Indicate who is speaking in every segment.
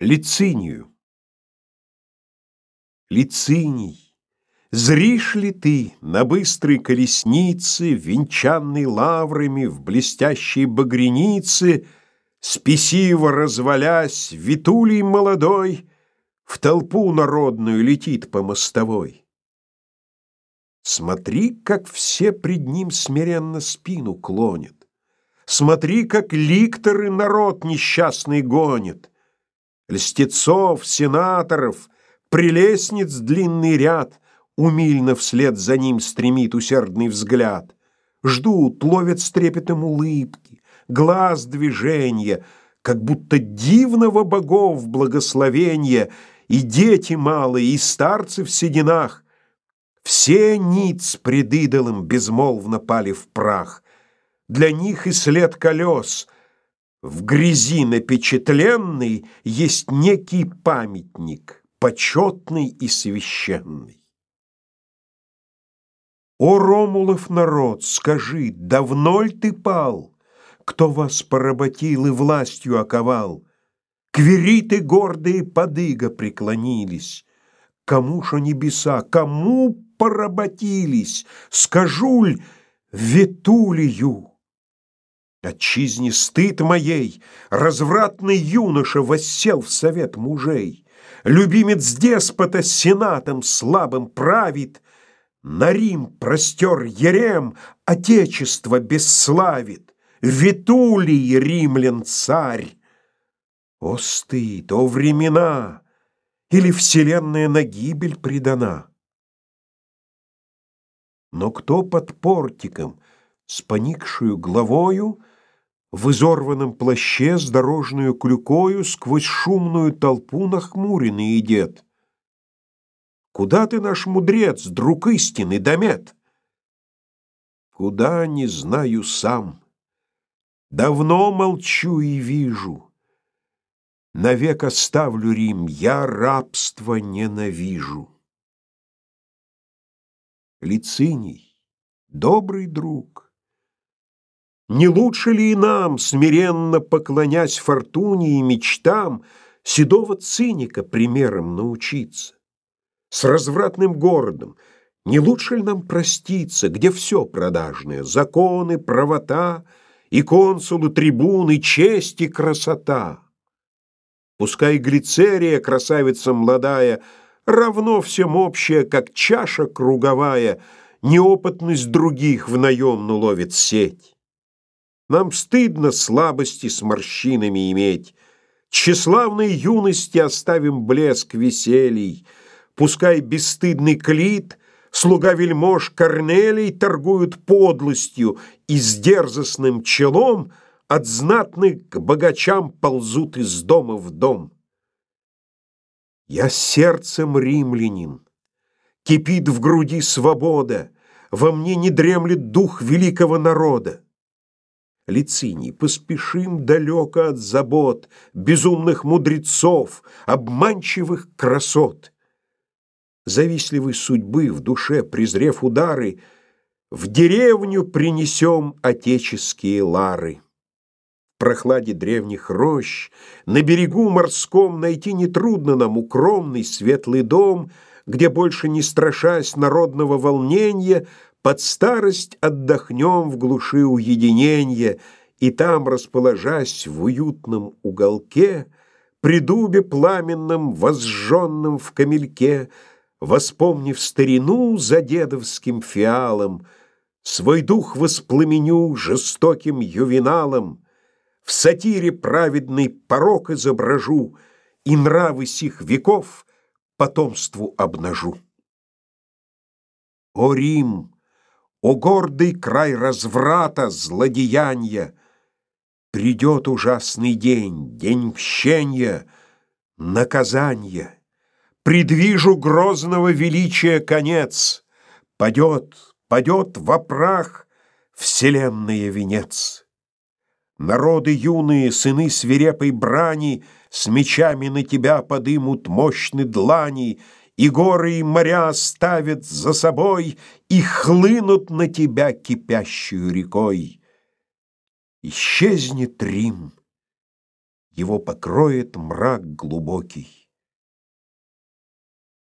Speaker 1: Лицинию Лициний, зришь ли ты на быстрой колеснице, Венчанной лаврами в блестящей багрянице, Спесиво развалясь, Витулий молодой В толпу народную летит по мостовой? Смотри, как все пред ним смиренно спину клонят. Смотри, как ликторы народ несчастный гонит льстецов, сенаторов, прелестниц длинный ряд, умильно вслед за ним стремит усердный взгляд. Ждут, ловят с трепетом улыбки, глаз движения, как будто дивного богов благословения, и дети малые, и старцы в сединах, все ниц пред идолом безмолвно пали в прах. Для них и след колес — в грязи напечатленный есть некий памятник, почетный и священный. О, Ромулов народ, скажи, давно ли ты пал? Кто вас поработил и властью оковал? Квериты гордые подыга преклонились. Кому ж небеса, кому поработились? Скажуль Ветулию. Отчизне стыд моей, развратный юноша воссел в совет мужей. Любимец деспота сенатом слабым правит, На Рим простер ерем, отечество бесславит, Витулий римлян царь. О стыд, о времена! Или вселенная на гибель предана? Но кто под портиком, с поникшую главою, в изорванном плаще с дорожную клюкою сквозь шумную толпу нахмуренный идет. Куда ты, наш мудрец, друг истины, домет? Куда, не знаю сам. Давно молчу и вижу. Навек оставлю Рим, я рабство ненавижу. Лициний, добрый друг, не лучше ли и нам, смиренно поклонясь фортуне и мечтам, седого циника примером научиться? С развратным городом не лучше ли нам проститься, где все продажное, законы, правота, и консулы, трибуны, честь и красота? Пускай глицерия, красавица молодая, равно всем общая, как чаша круговая, неопытность других в наемну ловит сеть. Нам стыдно слабости с морщинами иметь. Тщеславной юности оставим блеск веселий. Пускай бесстыдный клит, слуга вельмож Корнелий торгуют подлостью и с дерзостным челом от знатных к богачам ползут из дома в дом. Я сердцем римлянин, кипит в груди свобода, во мне не дремлет дух великого народа. Лициний, поспешим далеко от забот, Безумных мудрецов, обманчивых красот. Завистливой судьбы в душе, презрев удары, В деревню принесем отеческие лары. В прохладе древних рощ, на берегу морском Найти нетрудно нам укромный светлый дом, Где больше не страшась народного волнения, под старость отдохнем в глуши уединения, И там, расположась в уютном уголке, При дубе пламенном, возжженном в камельке, Воспомнив старину за дедовским фиалом, Свой дух воспламеню жестоким ювеналом, В сатире праведный порок изображу И нравы сих веков потомству обнажу. О, Рим! О гордый край разврата, злодеяния! Придет ужасный день, день мщения, наказания. Предвижу грозного величия конец. Падет, падет во прах вселенная венец. Народы юные, сыны свирепой брани, С мечами на тебя подымут мощны длани — и горы и моря оставят за собой и хлынут на тебя кипящую рекой. Исчезнет Рим, его покроет мрак глубокий.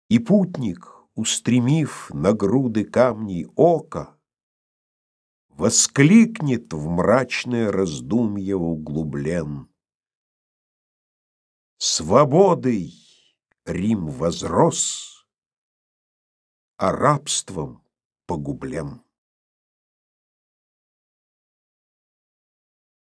Speaker 1: И путник, устремив на груды камней око, Воскликнет в мрачное раздумье углублен. Свободой Рим возрос, а рабством погублен.